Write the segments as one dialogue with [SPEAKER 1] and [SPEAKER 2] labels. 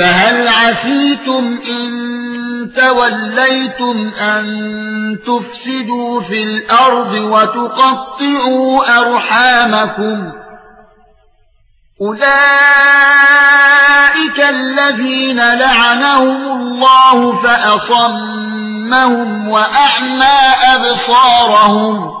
[SPEAKER 1] فهل عسيتم إن توليتم أن تفسدوا في الأرض وتقطعوا أرحامكم أولئك الذين لعنهم الله فأصمهم وأعمى أبصارهم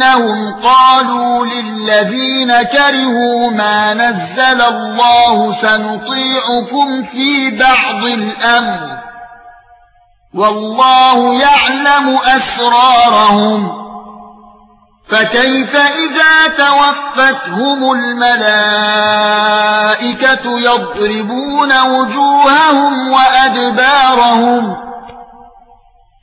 [SPEAKER 1] بانهم قالوا للذين كرهوا ما نزل الله سنطيعكم في بعض الامر والله يعلم اسرارهم فكيف اذا توفتهم الملائكه يضربون وجوههم وادبارهم